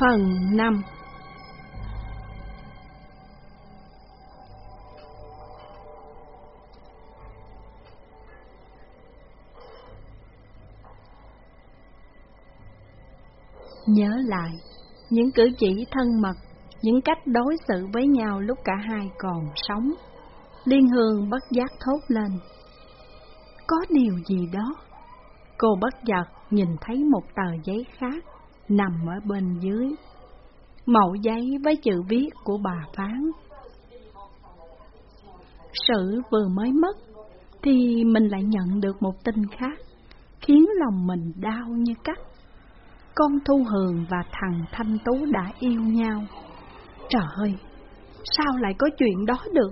Phần 5 Nhớ lại những cử chỉ thân mật, những cách đối xử với nhau lúc cả hai còn sống. Liên Hương bất giác thốt lên. Có điều gì đó. Cô bất chợt nhìn thấy một tờ giấy khác nằm ở bên dưới. Mẫu giấy với chữ viết của bà Phán. Sự vừa mới mất, thì mình lại nhận được một tin khác, khiến lòng mình đau như cắt. Con Thu Hường và thằng Thanh Tú đã yêu nhau. Trời ơi, sao lại có chuyện đó được?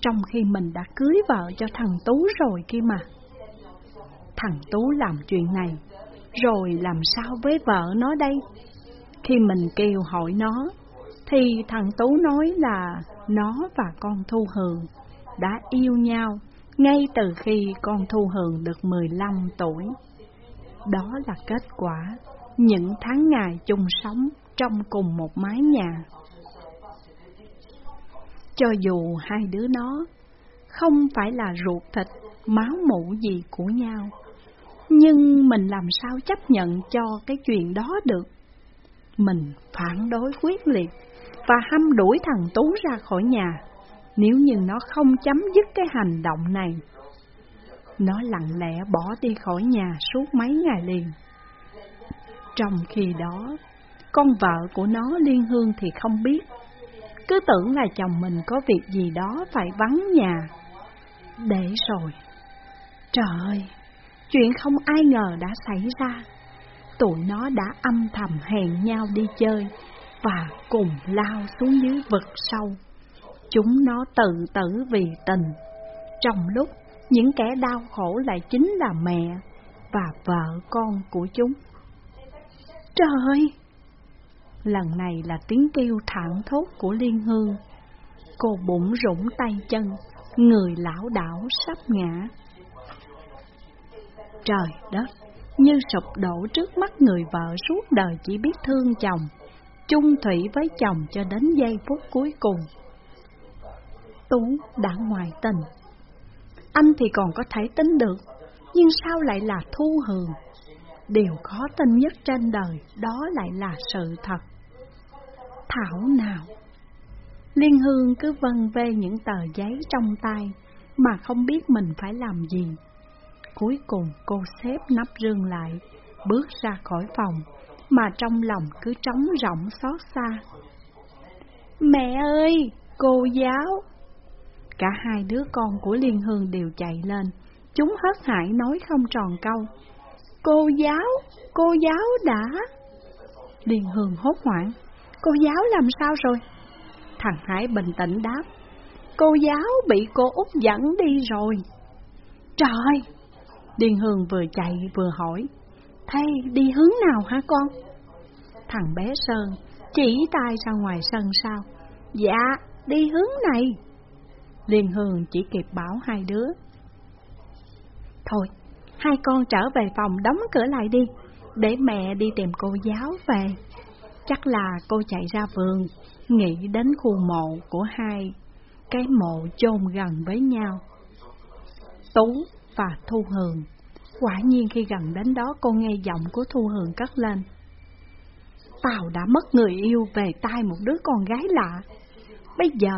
Trong khi mình đã cưới vợ cho thằng Tú rồi kia mà. Thằng Tú làm chuyện này rồi làm sao với vợ nó đây? Khi mình kêu hỏi nó, thì thằng Tú nói là nó và con Thu Hường đã yêu nhau ngay từ khi con Thu Hường được 15 tuổi. Đó là kết quả những tháng ngày chung sống trong cùng một mái nhà. Cho dù hai đứa nó không phải là ruột thịt, máu mủ gì của nhau, nhưng mình làm sao chấp nhận cho cái chuyện đó được? Mình phản đối quyết liệt và hăm đuổi thằng Tú ra khỏi nhà nếu như nó không chấm dứt cái hành động này. Nó lặng lẽ bỏ đi khỏi nhà suốt mấy ngày liền. Trong khi đó, con vợ của nó Liên Hương thì không biết. Cứ tưởng là chồng mình có việc gì đó phải vắng nhà. Để rồi. Trời ơi, Chuyện không ai ngờ đã xảy ra. Tụi nó đã âm thầm hẹn nhau đi chơi và cùng lao xuống dưới vực sâu. Chúng nó tự tử vì tình. Trong lúc những kẻ đau khổ lại chính là mẹ và vợ con của chúng. Trời ơi! Lần này là tiếng kêu thẳng thốt của Liên Hương. Cô bụng rủng tay chân, người lão đảo sắp ngã. Trời đất, như sụp đổ trước mắt người vợ suốt đời chỉ biết thương chồng, chung thủy với chồng cho đến giây phút cuối cùng. Tú đã ngoài tình. Anh thì còn có thể tính được, nhưng sao lại là thu hường? Điều khó tin nhất trên đời đó lại là sự thật. Thảo nào? Liên Hương cứ vân vê những tờ giấy trong tay mà không biết mình phải làm gì. Cuối cùng cô xếp nắp rương lại, bước ra khỏi phòng, mà trong lòng cứ trống rỗng xót xa. Mẹ ơi, cô giáo! Cả hai đứa con của Liên Hương đều chạy lên, chúng hớt hải nói không tròn câu. Cô giáo, cô giáo đã... Liên Hương hốt hoảng, cô giáo làm sao rồi? Thằng Hải bình tĩnh đáp, cô giáo bị cô út dẫn đi rồi. Trời, Điền Hương vừa chạy vừa hỏi, Thầy đi hướng nào hả con? Thằng bé Sơn chỉ tay ra ngoài sân sao? Dạ, đi hướng này. Liên Hương chỉ kịp bảo hai đứa. Thôi, hai con trở về phòng đóng cửa lại đi, để mẹ đi tìm cô giáo về. Chắc là cô chạy ra vườn, nghĩ đến khu mộ của hai, cái mộ chôn gần với nhau. Tú và Thu Hường. Quả nhiên khi gần đến đó cô nghe giọng của Thu Hường cất lên. Tào đã mất người yêu về tay một đứa con gái lạ. Bây giờ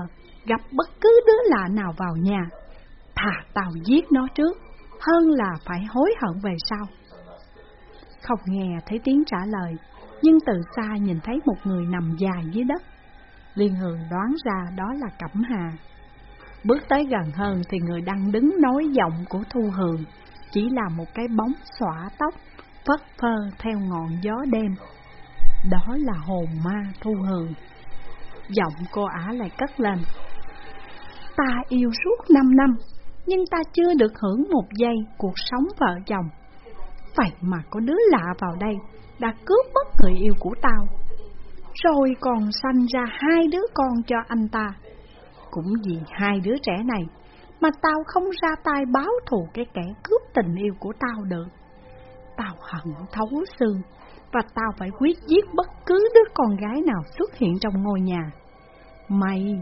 gặp bất cứ đứa lạ nào vào nhà, thà tào giết nó trước, hơn là phải hối hận về sau. Không nghe thấy tiếng trả lời, nhưng từ xa nhìn thấy một người nằm dài dưới đất. Liên Hường đoán ra đó là Cẩm Hà. Bước tới gần hơn thì người đang đứng nói giọng của Thu Hường chỉ là một cái bóng xõa tóc, phất phơ theo ngọn gió đêm. Đó là hồn ma Thu Hường. Giọng cô ả lại cất lên. Ta yêu suốt năm năm, nhưng ta chưa được hưởng một giây cuộc sống vợ chồng. Vậy mà có đứa lạ vào đây, đã cướp mất người yêu của tao. Rồi còn sanh ra hai đứa con cho anh ta. Cũng vì hai đứa trẻ này mà tao không ra tay báo thù cái kẻ cướp tình yêu của tao được. Tao hận thấu xương, và tao phải quyết giết bất cứ đứa con gái nào xuất hiện trong ngôi nhà. Mày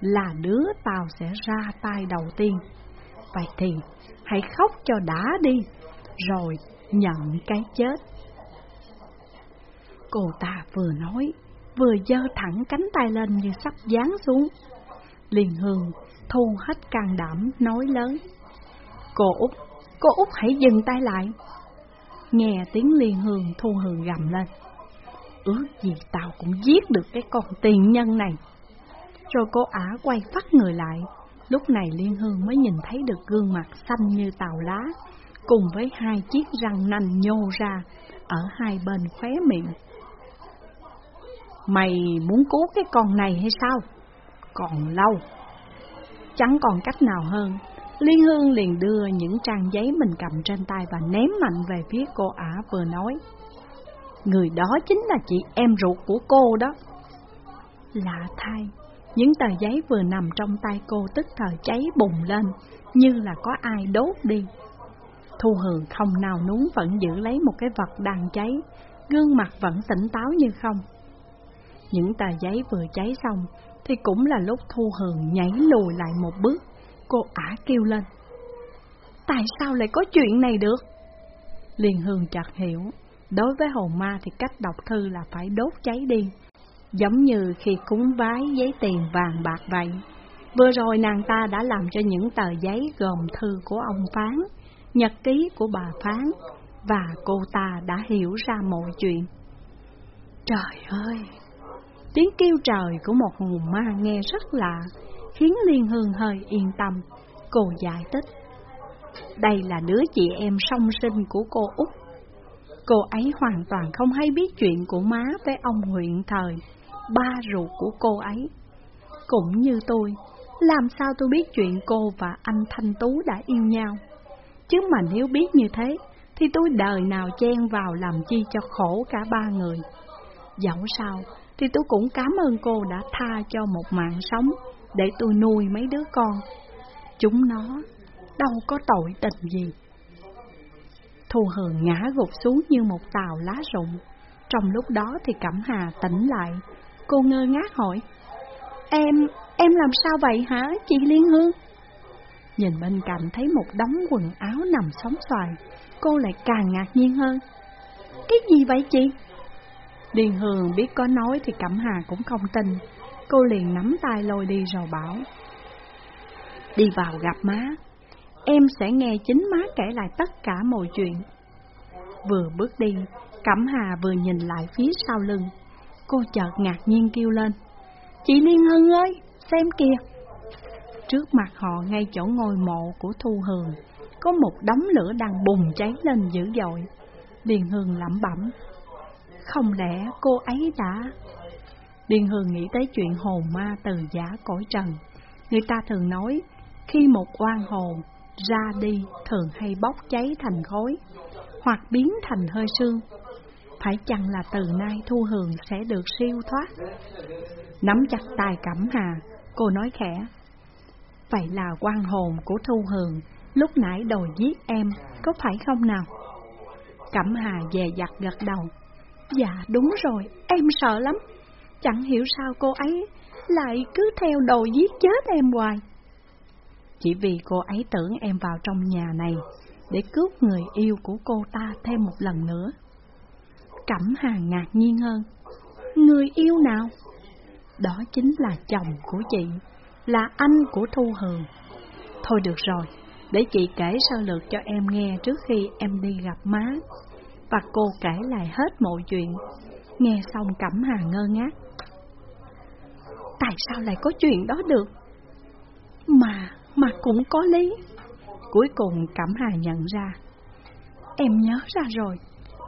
là đứa tao sẽ ra tay đầu tiên. Vậy thì hãy khóc cho đã đi, rồi nhận cái chết. Cô ta vừa nói, vừa giơ thẳng cánh tay lên như sắp giáng xuống. Liền Hương thu hết can đảm nói lớn. Cô Út, cô Út hãy dừng tay lại. Nghe tiếng Liên Hương thu hường gầm lên. Ước gì tao cũng giết được cái con tiền nhân này. Rồi cô ả quay phát người lại. Lúc này Liên Hương mới nhìn thấy được gương mặt xanh như tàu lá, cùng với hai chiếc răng nanh nhô ra ở hai bên khóe miệng. Mày muốn cứu cái con này hay sao? Còn lâu. Chẳng còn cách nào hơn. Liên Hương liền đưa những trang giấy mình cầm trên tay và ném mạnh về phía cô ả vừa nói. Người đó chính là chị em ruột của cô đó. Lạ thay, những tờ giấy vừa nằm trong tay cô tức thời cháy bùng lên, như là có ai đốt đi. Thu Hường không nào núng vẫn giữ lấy một cái vật đang cháy, gương mặt vẫn tỉnh táo như không. Những tờ giấy vừa cháy xong, thì cũng là lúc Thu Hường nhảy lùi lại một bước, cô ả kêu lên. Tại sao lại có chuyện này được? Liền Hương chợt hiểu, đối với hồn ma thì cách đọc thư là phải đốt cháy đi, giống như khi cúng vái giấy tiền vàng bạc vậy. Vừa rồi nàng ta đã làm cho những tờ giấy gồm thư của ông Phán, nhật ký của bà Phán, và cô ta đã hiểu ra mọi chuyện. Trời ơi! Tiếng kêu trời của một hồn ma nghe rất lạ, khiến Liên Hương hơi yên tâm. Cô giải thích. Đây là đứa chị em song sinh của cô Út. Cô ấy hoàn toàn không hay biết chuyện của má với ông huyện thời, ba ruột của cô ấy. Cũng như tôi, làm sao tôi biết chuyện cô và anh Thanh Tú đã yêu nhau? Chứ mà nếu biết như thế, thì tôi đời nào chen vào làm chi cho khổ cả ba người. Dẫu sao, thì tôi cũng cảm ơn cô đã tha cho một mạng sống để tôi nuôi mấy đứa con. Chúng nó đâu có tội tình gì. Thu Hường ngã gục xuống như một tàu lá rụng. Trong lúc đó thì Cẩm Hà tỉnh lại. Cô ngơ ngác hỏi, Em, em làm sao vậy hả, chị Liên Hương? Nhìn bên cạnh thấy một đống quần áo nằm sóng xoài, cô lại càng ngạc nhiên hơn. Cái gì vậy chị? Điền Hường biết có nói thì Cẩm Hà cũng không tin, cô liền nắm tay lôi đi rồi bảo. Đi vào gặp má, em sẽ nghe chính má kể lại tất cả mọi chuyện. Vừa bước đi, Cẩm Hà vừa nhìn lại phía sau lưng, cô chợt ngạc nhiên kêu lên. Chị Liên Hưng ơi, xem kìa! Trước mặt họ ngay chỗ ngôi mộ của Thu Hường, có một đống lửa đang bùng cháy lên dữ dội. Liên Hương lẩm bẩm, không lẽ cô ấy đã... Điền Hương nghĩ tới chuyện hồn ma từ giả cõi trần. Người ta thường nói, khi một oan hồn ra đi thường hay bốc cháy thành khói, hoặc biến thành hơi sương. Phải chăng là từ nay Thu Hường sẽ được siêu thoát? Nắm chặt tay Cẩm Hà, cô nói khẽ. Vậy là quan hồn của Thu Hường lúc nãy đòi giết em, có phải không nào? Cẩm Hà dè dặt gật đầu. Dạ đúng rồi, em sợ lắm. Chẳng hiểu sao cô ấy lại cứ theo đồ giết chết em hoài. Chỉ vì cô ấy tưởng em vào trong nhà này để cướp người yêu của cô ta thêm một lần nữa. Cẩm Hàng ngạc nhiên hơn. Người yêu nào? Đó chính là chồng của chị, là anh của Thu Hường. Thôi được rồi, để chị kể sơ lược cho em nghe trước khi em đi gặp má và cô kể lại hết mọi chuyện. Nghe xong Cẩm Hà ngơ ngác. Tại sao lại có chuyện đó được? Mà, mà cũng có lý. Cuối cùng Cẩm Hà nhận ra. Em nhớ ra rồi,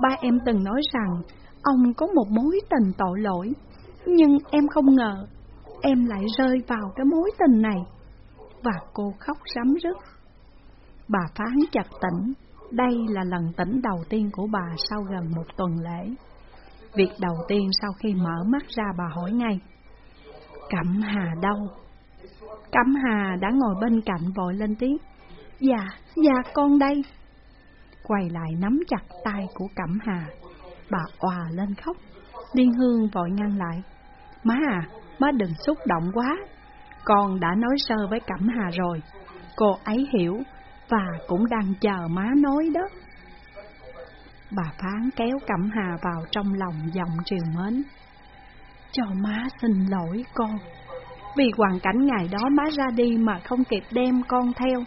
ba em từng nói rằng ông có một mối tình tội lỗi, nhưng em không ngờ em lại rơi vào cái mối tình này. Và cô khóc rắm rứt. Bà phán chặt tỉnh, đây là lần tỉnh đầu tiên của bà sau gần một tuần lễ. Việc đầu tiên sau khi mở mắt ra bà hỏi ngay. Cẩm Hà đâu? Cẩm Hà đã ngồi bên cạnh vội lên tiếng. Dạ, dạ con đây. Quay lại nắm chặt tay của Cẩm Hà. Bà òa lên khóc, Liên Hương vội ngăn lại. Má à, má đừng xúc động quá, con đã nói sơ với Cẩm Hà rồi, cô ấy hiểu và cũng đang chờ má nói đó. Bà Phán kéo Cẩm Hà vào trong lòng giọng triều mến. Cho má xin lỗi con, vì hoàn cảnh ngày đó má ra đi mà không kịp đem con theo,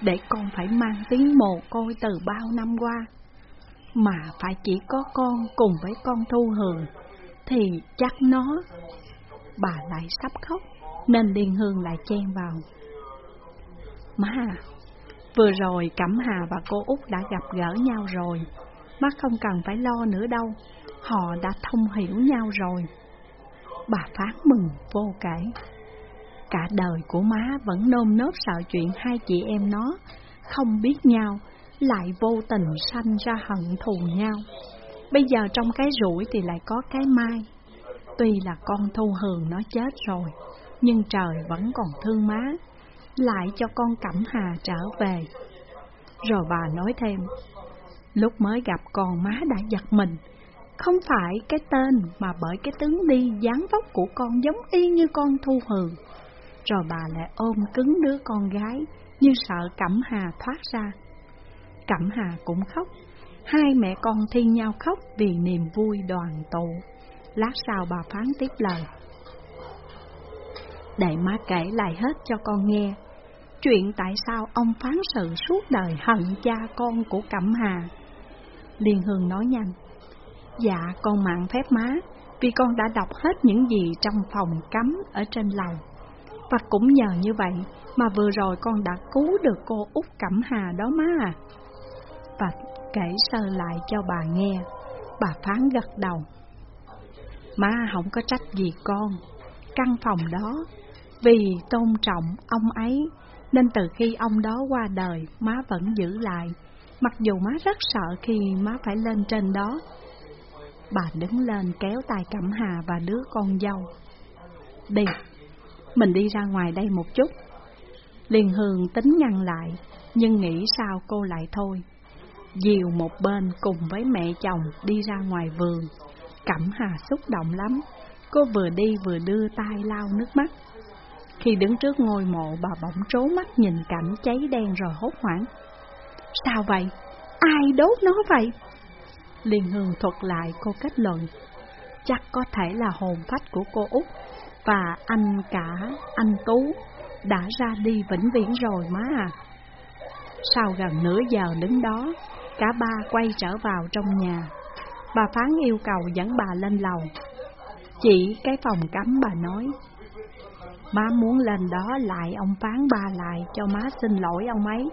để con phải mang tiếng mồ côi từ bao năm qua. Mà phải chỉ có con cùng với con Thu Hường, thì chắc nó... Bà lại sắp khóc, nên Liên Hương lại chen vào. Má à, vừa rồi Cẩm Hà và cô Út đã gặp gỡ nhau rồi, má không cần phải lo nữa đâu, họ đã thông hiểu nhau rồi. Bà phán mừng vô kể. Cả đời của má vẫn nôm nớp sợ chuyện hai chị em nó không biết nhau, lại vô tình sanh ra hận thù nhau. Bây giờ trong cái rủi thì lại có cái mai. Tuy là con thu hường nó chết rồi, nhưng trời vẫn còn thương má, lại cho con Cẩm Hà trở về. Rồi bà nói thêm, lúc mới gặp con má đã giật mình, không phải cái tên mà bởi cái tướng đi dáng vóc của con giống y như con thu hường. Rồi bà lại ôm cứng đứa con gái, như sợ Cẩm Hà thoát ra. Cẩm Hà cũng khóc, hai mẹ con thi nhau khóc vì niềm vui đoàn tụ. Lát sau bà phán tiếp lời. Để má kể lại hết cho con nghe, chuyện tại sao ông phán sự suốt đời hận cha con của Cẩm Hà. Liên Hương nói nhanh, dạ con mạng phép má, vì con đã đọc hết những gì trong phòng cấm ở trên lầu. Và cũng nhờ như vậy mà vừa rồi con đã cứu được cô Út Cẩm Hà đó má à. Và kể sơ lại cho bà nghe, bà phán gật đầu. Má không có trách gì con, căn phòng đó, vì tôn trọng ông ấy, nên từ khi ông đó qua đời, má vẫn giữ lại, mặc dù má rất sợ khi má phải lên trên đó. Bà đứng lên kéo tay Cẩm Hà và đứa con dâu. Đi, mình đi ra ngoài đây một chút. Liên Hương tính ngăn lại, nhưng nghĩ sao cô lại thôi. Diều một bên cùng với mẹ chồng đi ra ngoài vườn. Cẩm Hà xúc động lắm, cô vừa đi vừa đưa tay lau nước mắt. Khi đứng trước ngôi mộ bà bỗng trố mắt nhìn cảnh cháy đen rồi hốt hoảng. Sao vậy? Ai đốt nó vậy? Liên Hương thuật lại cô kết luận. Chắc có thể là hồn phách của cô Út và anh cả anh Tú đã ra đi vĩnh viễn rồi má à. Sau gần nửa giờ đứng đó, cả ba quay trở vào trong nhà. Bà Phán yêu cầu dẫn bà lên lầu. Chỉ cái phòng cấm bà nói. Má muốn lên đó lại ông Phán ba lại cho má xin lỗi ông ấy.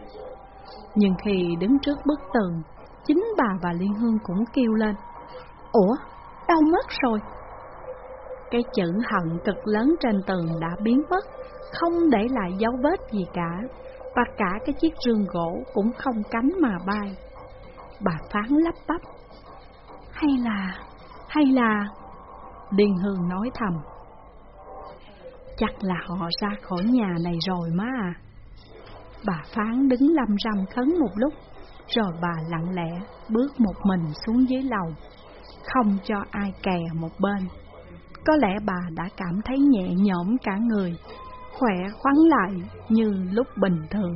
Nhưng khi đứng trước bức tường, chính bà và Liên Hương cũng kêu lên. Ủa, đâu mất rồi? Cái chữ hận cực lớn trên tường đã biến mất, không để lại dấu vết gì cả, và cả cái chiếc rương gỗ cũng không cánh mà bay. Bà phán lắp bắp. Hay là, hay là... liên Hương nói thầm. Chắc là họ ra khỏi nhà này rồi má à. Bà phán đứng lâm râm khấn một lúc, rồi bà lặng lẽ bước một mình xuống dưới lầu, không cho ai kè một bên. Có lẽ bà đã cảm thấy nhẹ nhõm cả người, khỏe khoắn lại như lúc bình thường.